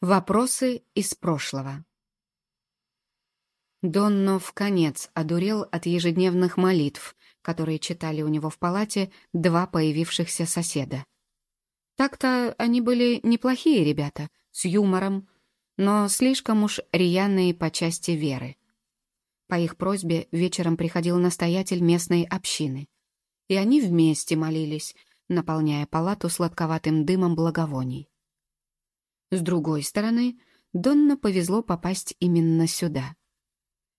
Вопросы из прошлого. Донно в конец одурел от ежедневных молитв, которые читали у него в палате два появившихся соседа. Так-то они были неплохие ребята, с юмором, но слишком уж рьяные по части веры. По их просьбе вечером приходил настоятель местной общины, и они вместе молились, наполняя палату сладковатым дымом благовоний. С другой стороны, Донна повезло попасть именно сюда.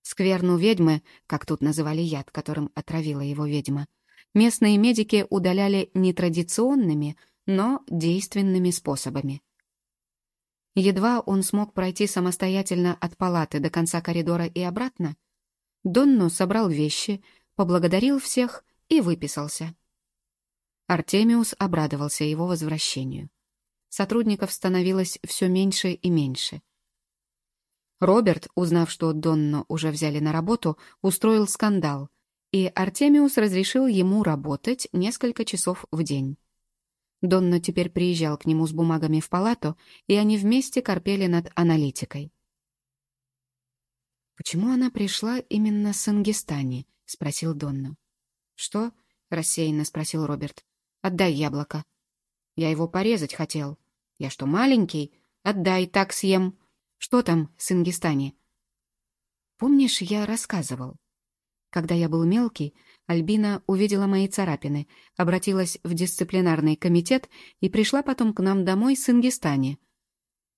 Скверну ведьмы, как тут называли яд, которым отравила его ведьма, местные медики удаляли нетрадиционными, но действенными способами. Едва он смог пройти самостоятельно от палаты до конца коридора и обратно, Донну собрал вещи, поблагодарил всех и выписался. Артемиус обрадовался его возвращению сотрудников становилось все меньше и меньше. Роберт, узнав, что Донно уже взяли на работу, устроил скандал, и Артемиус разрешил ему работать несколько часов в день. Донно теперь приезжал к нему с бумагами в палату, и они вместе корпели над аналитикой. «Почему она пришла именно с Ангистани?» — спросил Донно. «Что?» — рассеянно спросил Роберт. «Отдай яблоко». «Я его порезать хотел». «Я что, маленький? Отдай, так съем». «Что там с Ингистани?» «Помнишь, я рассказывал?» Когда я был мелкий, Альбина увидела мои царапины, обратилась в дисциплинарный комитет и пришла потом к нам домой с Ингистани.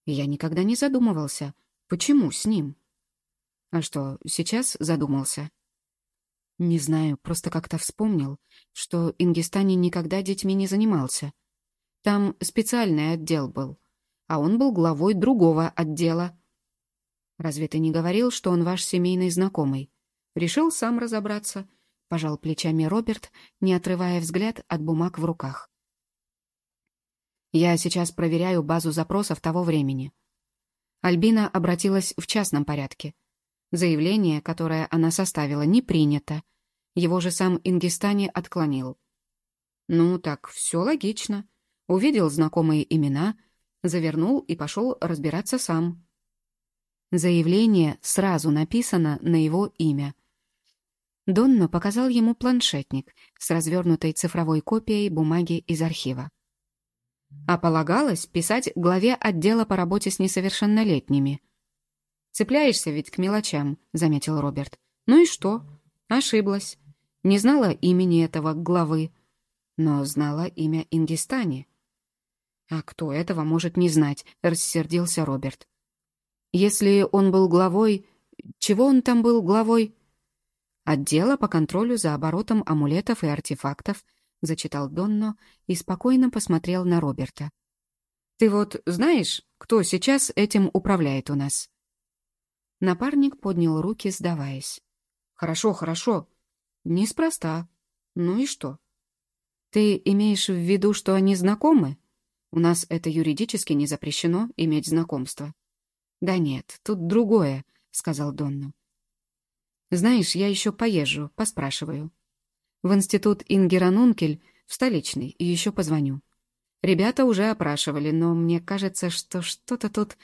я никогда не задумывался, почему с ним? А что, сейчас задумался? Не знаю, просто как-то вспомнил, что Ингистани никогда детьми не занимался. Там специальный отдел был, а он был главой другого отдела. Разве ты не говорил, что он ваш семейный знакомый? Решил сам разобраться, — пожал плечами Роберт, не отрывая взгляд от бумаг в руках. Я сейчас проверяю базу запросов того времени. Альбина обратилась в частном порядке. Заявление, которое она составила, не принято. Его же сам Ингистани отклонил. Ну, так все логично увидел знакомые имена, завернул и пошел разбираться сам. Заявление сразу написано на его имя. Донно показал ему планшетник с развернутой цифровой копией бумаги из архива. А полагалось писать главе отдела по работе с несовершеннолетними. «Цепляешься ведь к мелочам», — заметил Роберт. «Ну и что? Ошиблась. Не знала имени этого главы, но знала имя Ингистани. «А кто этого может не знать?» — рассердился Роберт. «Если он был главой... Чего он там был главой?» «Отдела по контролю за оборотом амулетов и артефактов», — зачитал Донно и спокойно посмотрел на Роберта. «Ты вот знаешь, кто сейчас этим управляет у нас?» Напарник поднял руки, сдаваясь. «Хорошо, хорошо. Неспроста. Ну и что?» «Ты имеешь в виду, что они знакомы?» У нас это юридически не запрещено иметь знакомство. Да нет, тут другое, сказал Донну. Знаешь, я еще поезжу, поспрашиваю. В институт Ингеранункель, в столичный, и еще позвоню. Ребята уже опрашивали, но мне кажется, что что-то тут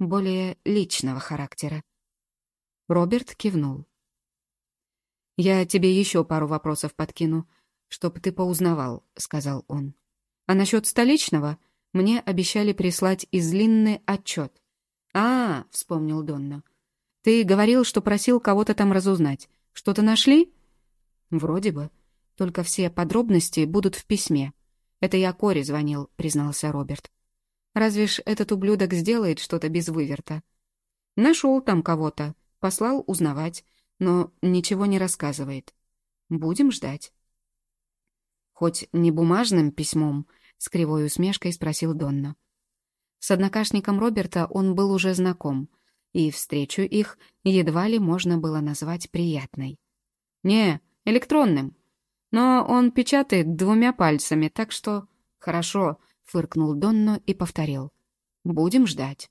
более личного характера. Роберт кивнул. «Я тебе еще пару вопросов подкину, чтоб ты поузнавал», — сказал он. «А насчет столичного мне обещали прислать из Линны отчет. «А, — вспомнил Донна, — ты говорил, что просил кого-то там разузнать. Что-то нашли?» «Вроде бы. Только все подробности будут в письме. Это я Коре звонил», — признался Роберт. «Разве ж этот ублюдок сделает что-то без выверта?» «Нашел там кого-то, послал узнавать, но ничего не рассказывает. Будем ждать». Хоть не бумажным письмом, — с кривой усмешкой спросил Донна. С однокашником Роберта он был уже знаком, и встречу их едва ли можно было назвать приятной. «Не, электронным. Но он печатает двумя пальцами, так что...» «Хорошо», — фыркнул Донно и повторил. «Будем ждать».